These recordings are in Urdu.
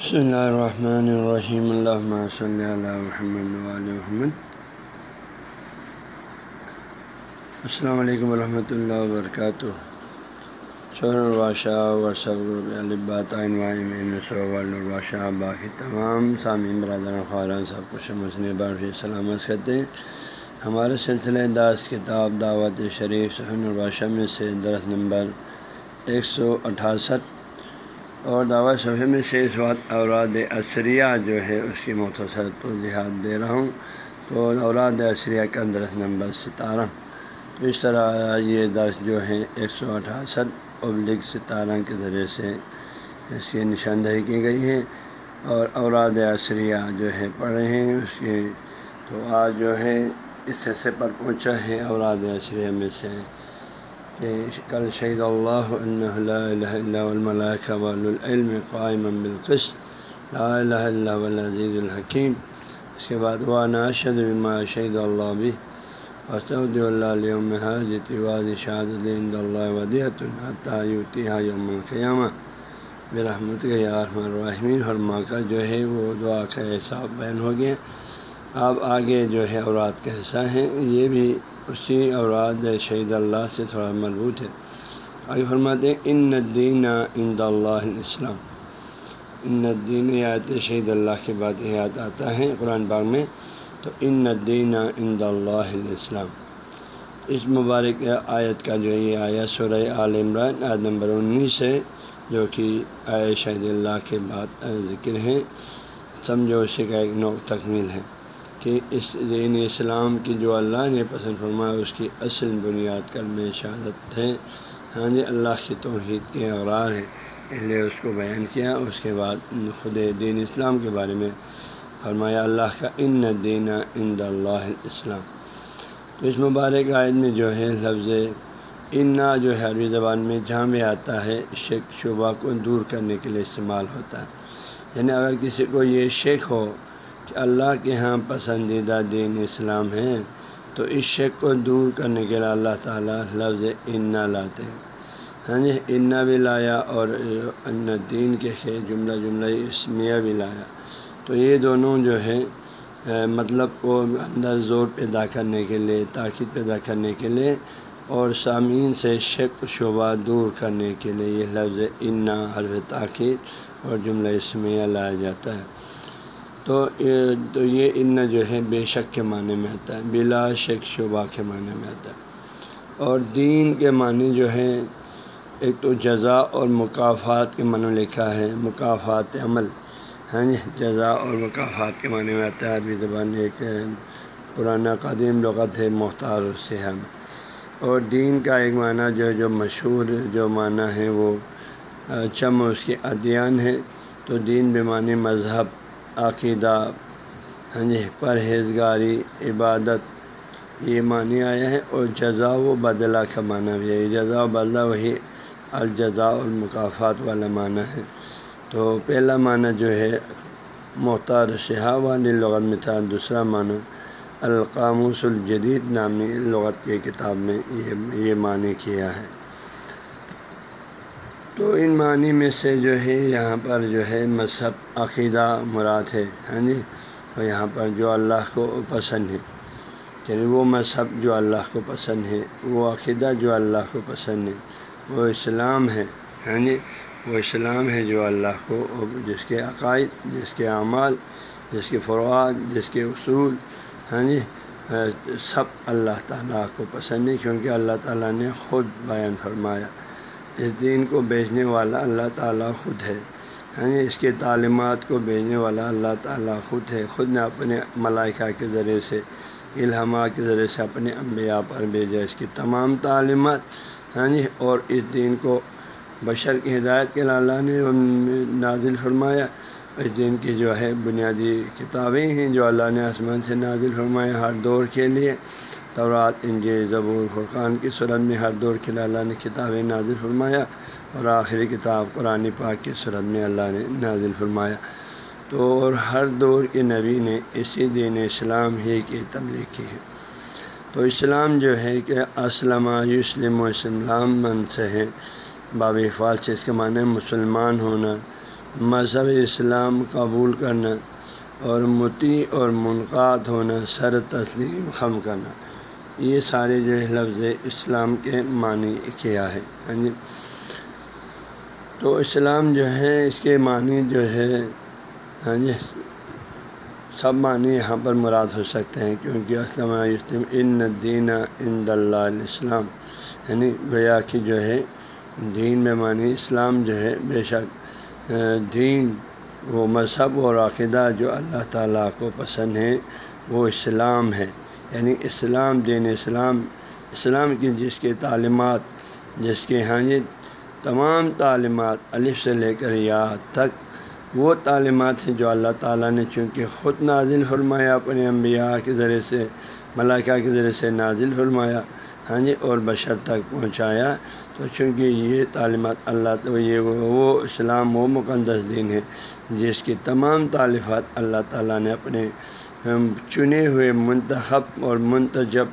بسم اللہ الرحمن الرحیم اللہ صلی اللہ محمد محمد السلام علیکم ورحمۃ اللہ وبرکاتہ شور الباشہ ورثب الباشہ باقی تمام سامعین برادر خاران سب کچھ مسلم بار سلامت کرتے ہیں ہمارے سلسلہ داس کتاب دعوت شریف سہن الباشہ میں سے درخت نمبر ایک سو اٹھاسٹھ اور دعوت صفحے میں سے اس وقت اوراد عصریہ جو ہے اس کی مختصر توضیحات دے رہا ہوں تو اوراد عصریہ کا درخت نمبر ستارہ۔ تو اس طرح یہ درس جو ہے ایک سو اٹھاسٹھ ابلک ستارہ کے ذریعے سے اس کی نشاندہی کی گئی ہے اور اوراد عصریہ جو ہے پڑھ رہے ہیں اس کی تو آج جو ہے اس حصے پر پہنچا ہے اوراد عصریہ میں سے۔ کہ کل شہید اللہ الملائکہ والعلم قائم بالقش لا الہ الا العزیز الحکیم اس کے بعد ناشد بما شہید اللہ بھی وسعود اللہ علیہ حاجت واض شہاد اللہ ودیت الحطیٰ یوم القیامہ برحمت کے یارحم الرحمین اور کا جو ہے وہ دعا کا احساب بیان ہو گیا۔ اب آگے جو ہے اورات کا حصہ ہیں، یہ بھی اسی اوراد شہید اللہ سے تھوڑا مربوط ہے۔ آگے فرماتے ہیں، ان ندین ان اللہ الاسلام ان ندین آیت شہید اللہ کے بعد یاد آتا ہے قرآن باغ میں۔ تو ان ندین ان اللہ الاسلام اس مبارک آیت کا جو ہے یہ آیا سورہ عال عمران آیت نمبر انیس ہے، جو کہ آئے شہید اللہ کے بعد ذکر ہیں سمجھو اسی کا ایک نو تکمیل ہے۔ کہ اس دین اسلام کی جو اللہ نے پسند فرمایا، اس کی اصل بنیاد کر میں شہادت ہے۔ ہاں جی اللہ کی توحید کے اغرار ہے اس لیے اس کو بیان کیا۔ اس کے بعد خود دین اسلام کے بارے میں فرمایا، اللہ کا ان دین ان اللہ اسلام تو اس مبارک عائد میں جو ہے لفظ انا جو ہے عربی زبان میں جہاں بھی آتا ہے شیخ شعبہ کو دور کرنے کے لیے استعمال ہوتا ہے۔ یعنی اگر کسی کو یہ شیخ ہو کہ اللہ کے ہاں پسندیدہ دین اسلام ہے، تو اس شک کو دور کرنے کے لیے اللہ تعالیٰ لفظ انا لاتے ہیں۔ ہاں جی انا بھی لایا اور ان دین کے جملہ جملہ اسمیہ بھی لایا۔ تو یہ دونوں جو ہے مطلب کو اندر زور پیدا کرنے کے لیے، تاکید پیدا کرنے کے لیے اور سامعین سے شک شعبہ دور کرنے کے لیے یہ لفظ انا حرف تاکید اور جملہ اسمیہ لایا جاتا ہے۔ تو تو یہ ان جو ہے بے شک کے معنی میں آتا ہے، بلا شک شبہ کے معنی میں آتا ہے۔ اور دین کے معنی جو ہے ایک تو جزا اور مقافات کے معنی لکھا ہے مقافات عمل۔ ہاں جی جزا اور مقافات کے معنی میں آتا ہے۔ عربی زبان ایک پرانا قدیم لغت ہے، مختار السحم اور دین کا ایک معنی جو جو مشہور جو معنی ہے، وہ چم اس کے ادیان ہے۔ تو دین بے معنی مذہب عقیدہ ہاں جی پرہیزگاری، عبادت یہ معنی آیا ہے اور جزا و بدلہ کا معنی بھی ہے۔ جزا و بدلہ وہی الجزا المقافات والا معنی ہے۔ تو پہلا معنی جو ہے محتار والی لغت میں تھا۔ دوسرا معنی، القاموس الجدید نامی لغت کی کتاب میں یہ یہ معنی کیا ہے۔ ان معنی میں سے جو ہے یہاں پر جو ہے مذہب، عقیدہ، مراد ہے ہاں جی اور یہاں پر جو اللہ کو پسند ہے یعنی وہ مذہب جو اللہ کو پسند ہے، وہ عقیدہ جو اللہ کو پسند ہے، وہ اسلام ہے ہاں جی وہ اسلام ہے جو اللہ کو، جس کے عقائد، جس کے اعمال، جس کے فروعات جس کے اصول ہاں جی سب اللہ تعالیٰ کو پسند ہے، کیونکہ اللہ تعالیٰ نے خود بیان فرمایا۔ اس دین کو بیچنے والا اللہ تعالیٰ خود ہے۔ ہاں اس کے تعلیمات کو بھیجنے والا اللہ تعالیٰ خود ہے۔ خود نے اپنے ملائکہ کے ذریعے سے الہما کے ذریعے سے اپنے انبیاء پر بھیجا۔ اس کی تمام تعلیمات ہاں جی اور اس دین کو بشر کی ہدایت کے اللہ نے نازل فرمایا۔ اس دین کی جو ہے بنیادی کتابیں ہیں جو اللہ نے آسمان سے نازل فرمایا ہر دور کے لیے۔ تورات انجے زبور، فرقان کی صورت میں ہر دور کے اللہ نے کتاب نازل فرمایا اور آخری کتاب قرآن پاک کی صورت میں اللہ نے نازل فرمایا۔ تو اور ہر دور کے نبی نے اسی دین اسلام ہی کی تبلیغ کی ہے۔ تو اسلام جو ہے کہ اسلم یوسلم و اسلام من سے ہے۔ باب فال سے اس کے معنی مسلمان ہونا، مذہب اسلام قبول کرنا اور متی اور منقاد ہونا، سر تسلیم خم کرنا۔ یہ سارے جو ہے لفظ اسلام کے معنی کیا ہے ہاں جی۔ تو اسلام جو ہے، اس کے معنی جو ہے ہاں جی سب معنی یہاں پر مراد ہو سکتے ہیں۔ کیونکہ اسلم اسلم ان دین ان اللہ اسلام یعنی گویا کہ جو ہے، دین میں معنی اسلام جو ہے، بے شک دین وہ مذہب اور عقیدہ جو اللہ تعالیٰ کو پسند ہے، وہ اسلام ہے۔ یعنی اسلام، دین اسلام اسلام کی جس کی تعلیمات، جس کے ہاں جی تمام تعلیمات الف سے لے کر یا تک، وہ تعلیمات ہیں جو اللہ تعالیٰ نے چونکہ خود نازل فرمایا اپنے انبیاء کے ذریعے سے، ملائکہ کے ذریعے سے نازل فرمایا ہاں جی اور بشر تک پہنچایا۔ تو چونکہ یہ تعلیمات اللہ تو یہ وہ اسلام وہ مقدس دین ہے جس کی تمام تعلیفات اللہ تعالیٰ نے اپنے چنے ہوئے منتخب اور منتجب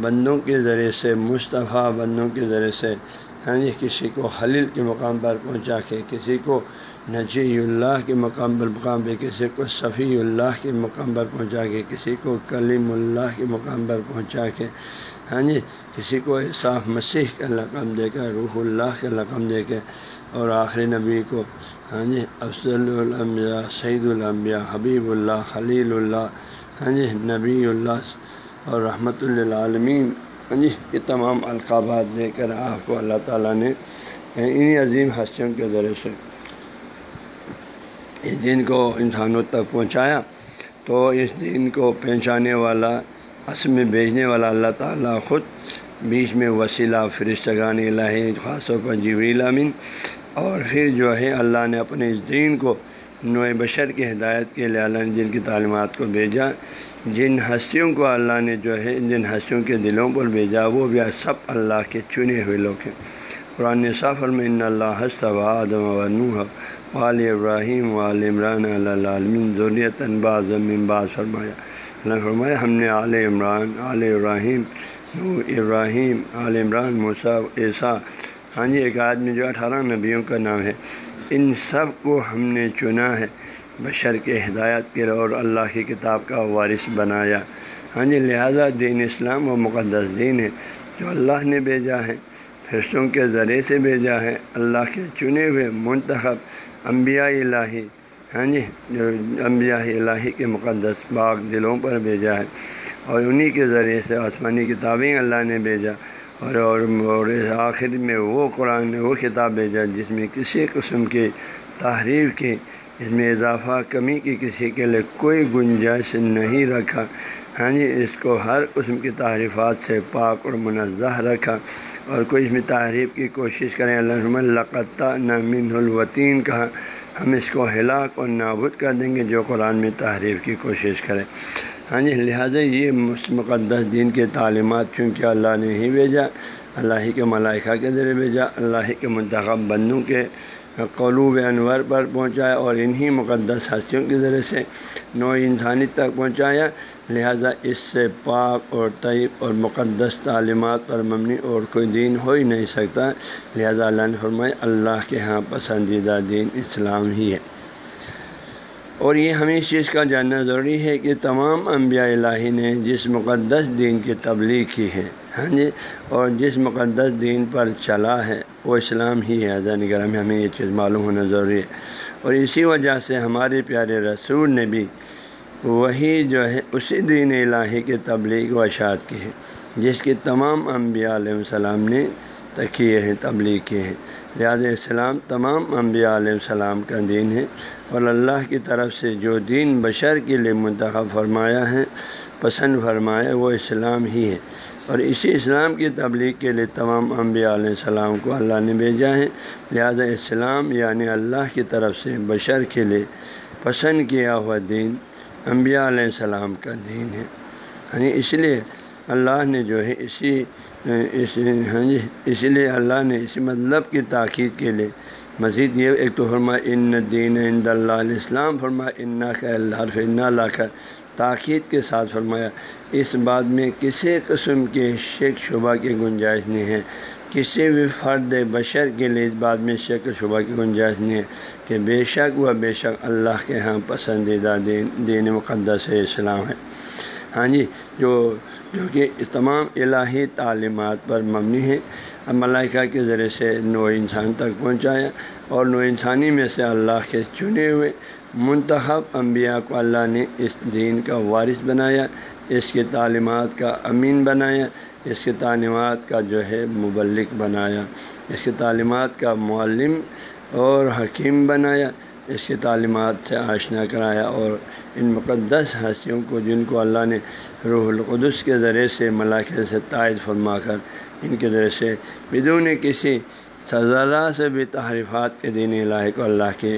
بندوں کے ذریعے سے، مصطفیٰ بندوں کے ذریعے سے ہاں جی کسی کو خلیل کے مقام پر پہنچا کے، کسی کو نجی اللہ کے مقام پر مقام پہ کسی کو صفی اللہ کے مقام پر پہنچا کے، کسی کو کلیم اللہ کے مقام پر پہنچا کے ہاں جی کسی کو صاف مسیح کا لقم دے کر روح اللہ کا لقم دے کے اور آخری نبی کو ہاں جی افضل الانبیاء سعید الانبیاء، حبیب اللہ، خلیل اللہ ہاں جی نبی اللہ اور رحمۃ للعالمین۔ ہاں جی یہ تمام القابات دے کر آپ کو اللہ تعالیٰ نے انہیں عظیم ہستیوں کے ذریعے سے اس دن کو انسانوں تک پہنچایا۔ تو اس دن کو پہنچانے والا، اصل میں بھیجنے والا اللہ تعالیٰ خود بیچ میں وسیلہ، فرشتگان الہی، خاص طور پر جبریل امین اور پھر جو ہے اللہ نے اپنے اس دین کو نوئے بشر کی ہدایت کے لیے اللہ نے جن کی تعلیمات کو بھیجا، جن ہستیوں کو اللہ نے جو ہے جن ہستیوں کے دلوں پر بھیجا، وہ بھی سب اللہ کے چنے ہوئے لوگ ہیں۔ قرآن سفر میں ان اللہ ہست و آدم و نوح وال ابراہیم وال عمران علمین ضروریت انباز باز فرمایا۔ اللہ فرمایا، ہم نے عال عمران عال ابراہیم نو ابراہیم عال عمران مصعب ایسا ہاں جی ایک آدمی جو اٹھارہ نبیوں کا نام ہے، ان سب کو ہم نے چنا ہے، بشر کے ہدایت کے اور اللہ کی کتاب کا وارث بنایا۔ ہاں جی لہٰذا دین اسلام و مقدس دین ہے جو اللہ نے بھیجا ہے، فرشتوں کے ذریعے سے بھیجا ہے، اللہ کے چنے ہوئے منتخب انبیاء الہی ہاں جی جو انبیاء الہی کے مقدس باغ دلوں پر بھیجا ہے اور انہی کے ذریعے سے آسمانی کتابیں اللہ نے بھیجا۔ اور اور آخر میں وہ قرآن نے وہ کتاب بھیجا جس میں کسی قسم کی تحریر کی اس میں اضافہ کمی کی کسی کے لیے کوئی گنجائش نہیں رکھا۔ ہاں جی اس کو ہر قسم کی تعریفات سے پاک اور منزہ رکھا۔ اور کوئی اس میں تعریف کی کوشش کریں اللہ لقطہ نمین الوطین کہا۔ ہم اس کو ہلاک اور نابود کر دیں گے جو قرآن میں تحریف کی کوشش کریں ہاں جی لہٰذا یہ مقدس دین کے تعلیمات چونکہ اللہ نے ہی بھیجا، اللہ ہی کے ملائکہ کے ذریعے بھیجا، اللہ ہی کے منتخب بندوں کے قلوب انور پر پہنچایا اور انہی مقدس ہستیوں کے ذریعے سے نو انسانی تک پہنچایا۔ لہذا اس سے پاک اور طیب اور مقدس تعلیمات پر مبنی اور کوئی دین ہو ہی نہیں سکتا۔ لہذا اللہ نے فرمائے اللہ کے ہاں پسندیدہ دین اسلام ہی ہے۔ اور یہ ہمیں اس چیز کا جاننا ضروری ہے کہ تمام انبیاء الہی نے جس مقدس دین کی تبلیغ کی ہے ہاں جی اور جس مقدس دین پر چلا ہے، وہ اسلام ہی ہے۔ نگر میں ہمیں یہ چیز معلوم ہونا ضروری ہے۔ اور اسی وجہ سے ہمارے پیارے رسول نے بھی وہی جو ہے، اسی دین الہی کے تبلیغ و اشاعت کی ہے، جس کی تمام انبیاء علیہ السلام نے تکیے ہیں تبلیغ کیے ہیں۔ لہٰذا السلام تمام انبیاء علیہ السلام کا دین ہے۔ اور اللہ کی طرف سے جو دین بشر کے لیے منتخب فرمایا ہے، پسند فرمایا، وہ اسلام ہی ہے۔ اور اسی اسلام کی تبلیغ کے لیے تمام انبیاء علیہ السلام کو اللہ نے بھیجا ہے۔ لہذا اسلام یعنی اللہ کی طرف سے بشر کے لیے پسند کیا ہوا دین انبیاء علیہ السلام کا دین ہے۔ یعنی اس لیے اللہ نے جو ہے اسی اس ہاں جی اس لیے اللہ نے اسی مطلب کی تاکید کے لیے مزید یہ ایک تو فرما ان دین ان اللہ علیہ السلام فرما انا کا اللہ اللہ کا تاکید کے ساتھ فرمایا، اس بات میں کسی قسم کے شیک شبہ کی گنجائش نہیں ہے، کسی بھی فرد بشر کے لیے اس بات میں شک شبہ کی گنجائش نہیں ہے کہ بے شک و بے شک اللہ کے ہاں پسندیدہ دین دین مقدس اسلام ہے۔ ہاں جی جو جو کہ تمام الہی تعلیمات پر مبنی ہے ملائکہ کے ذریعے سے نو انسان تک پہنچایا اور نو انسانی میں سے اللہ کے چنے ہوئے منتخب انبیاء کو اللہ نے اس دین کا وارث بنایا، اس کی تعلیمات کا امین بنایا، اس کی تعلیمات کا جو ہے مبلک بنایا، اس کی تعلیمات کا معلم اور حکیم بنایا، اس کی تعلیمات سے آشنا کرایا اور ان مقدس ہستیوں کو جن کو اللہ نے روح القدس کے ذریعے سے ملاقے سے تائید فرما کر ان کے ذریعے سے، بدون کسی سزا سے بھی تحریفات کے دین الہی کو اللہ کے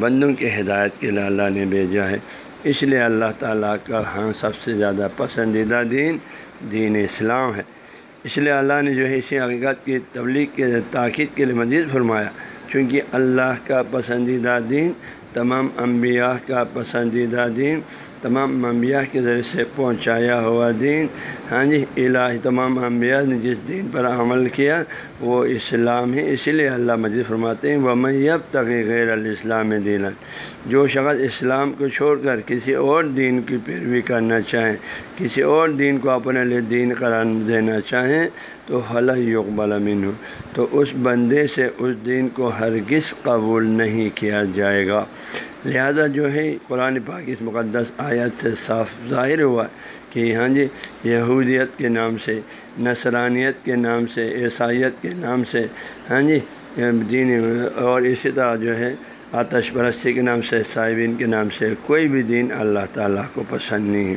بندوں کی ہدایت کے لیے اللہ نے بھیجا ہے۔ اس لیے اللہ تعالیٰ کا ہاں سب سے زیادہ پسندیدہ دین دین اسلام ہے۔ اس لیے اللہ نے جو ہے اسی حقیقت کی تبلیغ کے تاکید کے لیے مزید فرمایا، چونکہ اللہ کا پسندیدہ دین تمام انبیاء کا پسندیدہ دین تمام انبیاء کے ذریعے سے پہنچایا ہوا دین۔ ہاں جی الہی تمام انبیاء نے جس دین پر عمل کیا، وہ اسلام ہے۔ اسی لیے اللہ مجید فرماتے ہیں وہ میب تقی غیر الاسلام دین جو شخص اسلام کو چھوڑ کر کسی اور دین کی پیروی کرنا چاہیں کسی اور دین کو اپنے لیے دین قرار دینا چاہیں تو حل یقبل امین ہو تو اس بندے سے اس دین کو ہرگز قبول نہیں کیا جائے گا۔ لہذا جو ہے قرآن پاک اس مقدس آیت سے صاف ظاہر ہوا کہ ہاں جی یہودیت کے نام سے، نصرانیت کے نام سے، عیسائیت کے نام سے ہاں جی دین اور اسی طرح جو ہے آتش پرستی کے نام سے صاحبین کے نام سے کوئی بھی دین اللہ تعالیٰ کو پسند نہیں ہے۔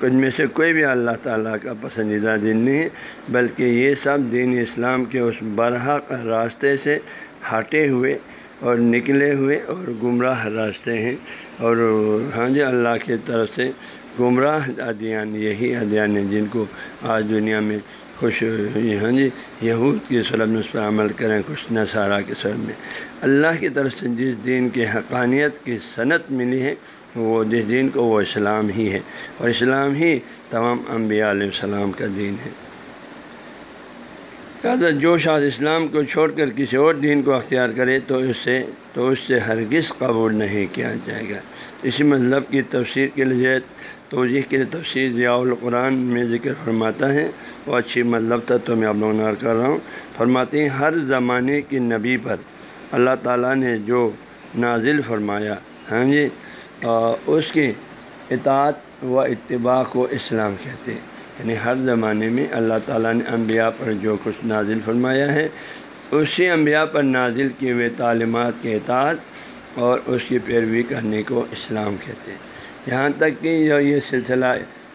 کچھ میں سے کوئی بھی اللہ تعالیٰ کا پسندیدہ دین نہیں ہے، بلکہ یہ سب دین اسلام کے اس برحق راستے سے ہٹے ہوئے اور نکلے ہوئے اور گمراہ راستے ہیں اور ہاں جی اللہ کی طرف سے گمراہ ادیان، یہی ادیان ہیں جن کو آج دنیا میں خوش ہاں جی یہود کی صورت میں اس پر عمل کریں کچھ نصارہ کی صورت میں۔ اللہ کی طرف سے جس دین کی حقانیت کی صنعت ملی ہے، وہ جس دین کو، وہ اسلام ہی ہے۔ اور اسلام ہی تمام انبیاء علیہ السلام کا دین ہے۔ لہٰذا جو شاذ اسلام کو چھوڑ کر کسی اور دین کو اختیار کرے تو اس سے تو اس سے ہرگز قبول نہیں کیا جائے گا۔ اسی مطلب کی تفسیر کے لیے توجہ کے لیے تفسیر ضیاء القرآن میں ذکر فرماتا ہے۔ وہ اچھی مطلب تھا تو میں آپ لوگوں نار کر رہا ہوں۔ فرماتے ہیں، ہر زمانے کی نبی پر اللہ تعالیٰ نے جو نازل فرمایا ہاں جی اس کی اطاعت و اتباع کو اسلام کہتے ہیں۔ یعنی ہر زمانے میں اللہ تعالیٰ نے انبیاء پر جو کچھ نازل فرمایا ہے، اسی انبیاء پر نازل کیے ہوئے تعلیمات کے اطاعت اور اس کی پیروی کرنے کو اسلام کہتے ہیں۔ یہاں تک کہ جو یہ سلسلہ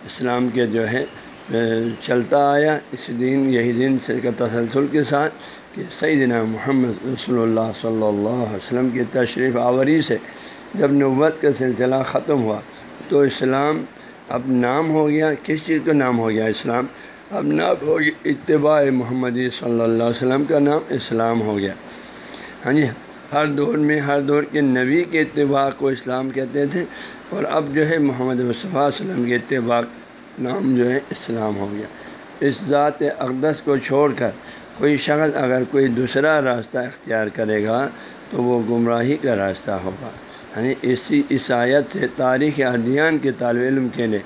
اسلام کے جو ہے چلتا آیا۔ اس دن، یہی دن کا تسلسل کے ساتھ کہ سیدنا محمد رسول اللہ صلی اللہ علیہ وسلم کی تشریف آوری سے جب نوت کا سلسلہ ختم ہوا تو اسلام اب نام ہو گیا، کس چیز کا نام ہو گیا اسلام؟ اب نام ہو گیا، اتباع محمدی صلی اللہ علیہ وسلم کا نام اسلام ہو گیا۔ ہاں جی ہر دور میں، ہر دور کے نبی کے اتباع کو اسلام کہتے تھے، اور اب جو ہے محمد مصطفیٰ وسلم کے اتباع نام جو ہے اسلام ہو گیا۔ اس ذات اقدس کو چھوڑ کر کوئی شخص اگر کوئی دوسرا راستہ اختیار کرے گا تو وہ گمراہی کا راستہ ہوگا۔ یعنی اسی عیسائیت سے تاریخ ادیان کے طالب علم کے لیے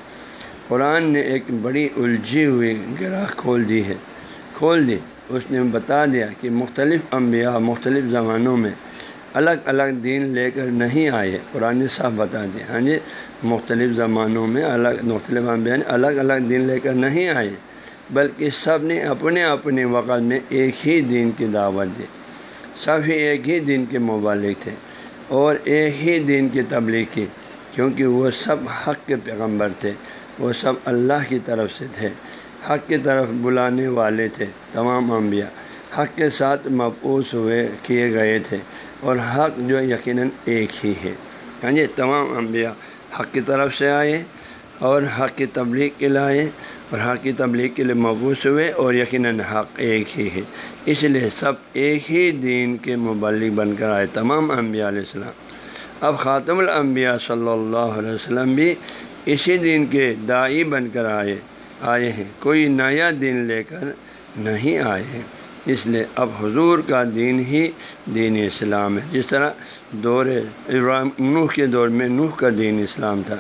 قرآن نے ایک بڑی الجھی ہوئی گراہ کھول دی ہے، کھول دی۔ اس نے بتا دیا کہ مختلف انبیاء مختلف زمانوں میں الگ الگ دین لے کر نہیں آئے قرآن نے صاف بتا دیا۔ ہاں جی مختلف زمانوں میں الگ مختلف انبیاء نے الگ الگ دین لے کر نہیں آئے، بلکہ سب نے اپنے اپنے وقت میں ایک ہی دین کی دعوت دی۔ سب ہی ایک ہی دین کے مبالک تھے۔ اور ایک ہی دین کی تبلیغ کی، کیونکہ وہ سب حق کے پیغمبر تھے، وہ سب اللہ کی طرف سے تھے۔ حق کی طرف بلانے والے تھے، تمام انبیاء۔ حق کے ساتھ مفوس ہوئے، کیے گئے تھے۔ اور حق جو یقیناً ایک ہی ہے۔ ہاں جی تمام انبیاء حق کی طرف سے آئے اور حق کی تبلیغ کے لائے اور حق کی تبلیغ کے لیے مبوس ہوئے اور یقیناً حق ایک ہی ہے۔ اس لیے سب ایک ہی دین کے مبلک بن کر آئے تمام انبیاء علیہ السلام۔ اب خاتم الانبیاء صلی اللہ علیہ وسلم بھی اسی دین کے دائی بن کر آئے آئے ہیں۔ کوئی نیا دین لے کر نہیں آئے ہیں۔ اس لیے اب حضور کا دین ہی دین اسلام ہے۔ جس طرح دور ابراہیم، نوح کے دور میں نوح کا دین اسلام تھا،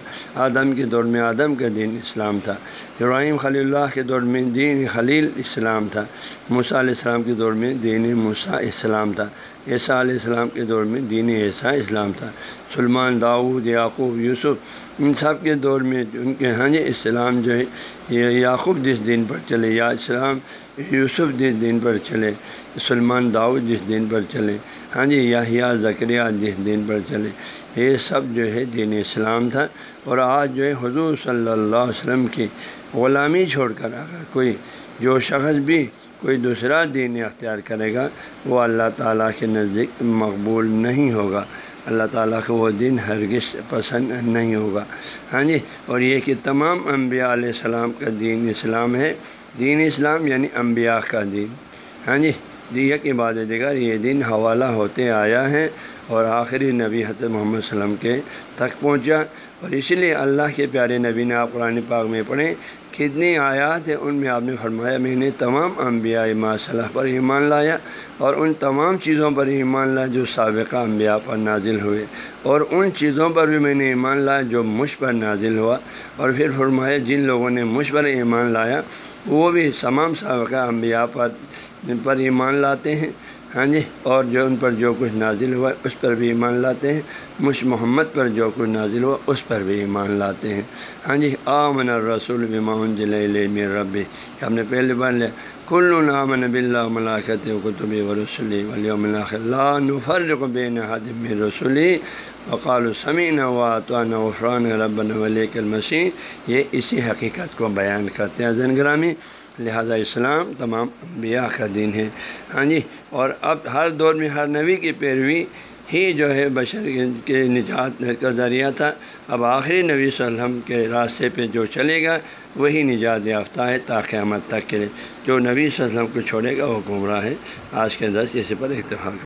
آدم کے دور میں آدم کا دین اسلام تھا۔ ابراہیم خلی اللہ کے دور میں دین خلیل اسلام تھا۔ موسیٰ علیہ السلام کے دور میں دین موسیٰ اسلام تھا۔ عیسیٰ علیہ السلام کے دور میں دین عیسیٰ اسلام تھا۔ سلمان، داؤد، یعقوب، یوسف، ان سب کے دور میں ان کے ہاں جی اسلام جو ہے یعقوب جس دین پر چلے، یا اسلام یوسف جس دین پر چلے، سلمان داؤد جس دین پر چلے ہاں جی یا ذکریہ جس دین پر چلے، یہ سب جو ہے دین اسلام تھا۔ اور آج جو ہے حضور صلی اللہ علیہ وسلم کی غلامی چھوڑ کر اگر کوئی جو شخص بھی کوئی دوسرا دین اختیار کرے گا، وہ اللہ تعالیٰ کے نزدیک مقبول نہیں ہوگا۔ اللہ تعالیٰ کو وہ دین ہرگز پسند نہیں ہوگا۔ ہاں جی اور یہ کہ تمام انبیاء علیہ السلام کا دین اسلام ہے۔ دین اسلام یعنی انبیاء کا دین۔ ہاں جی دیگر عبادت دیگر یہ دن حوالہ ہوتے آیا ہے اور آخری نبی حضرت محمد وسلم کے تک پہنچا۔ اور اسی لیے اللہ کے پیارے نبی نے آپ قرآن پاک میں پڑھیں، کتنی آیات ہیں ان میں آپ نے فرمایا، میں نے تمام انبیاء ما صلاح پر ایمان لایا اور ان تمام چیزوں پر ایمان لایا جو سابقہ انبیاء پر نازل ہوئے اور ان چیزوں پر بھی میں نے ایمان لایا جو مجھ پر نازل ہوا۔ اور پھر فرمایا، جن لوگوں نے مجھ پر ایمان لایا، وہ بھی تمام سابقہ انبیاء پر پر ایمان لاتے ہیں۔ ہاں جی اور جو ان پر جو کچھ نازل ہوا اس پر بھی ایمان لاتے ہیں۔ مش محمد پر جو کچھ نازل ہوا، اس پر بھی ایمان لاتے ہیں۔ ہاں جی آمن الرسول بمان جل میر ربی۔ ہم نے پہلے بار لیا، کل نامن نب اللہ ملاقت و رسولی ولی اللہ نفرق بین حدم رسولی وقال السمین وطان عفران رب ولیک المسین یہ اسی حقیقت کو بیان کرتے ہیں زن گرامی۔ لہذا اسلام تمام انبیاء کا دین ہے۔ ہاں جی اور اب ہر دور میں ہر نبی کی پیروی ہی جو ہے بشر کے نجات کا ذریعہ تھا۔ اب آخری نبی صلی اللہ علیہ وسلم کے راستے پہ جو چلے گا، وہی نجات یافتہ ہے تا قیامت تک کے لیے۔ جو نبی صلی اللہ علیہ وسلم کو چھوڑے گا، وہ گمراہ ہے۔ آج کے دس اسی پر اتفاق۔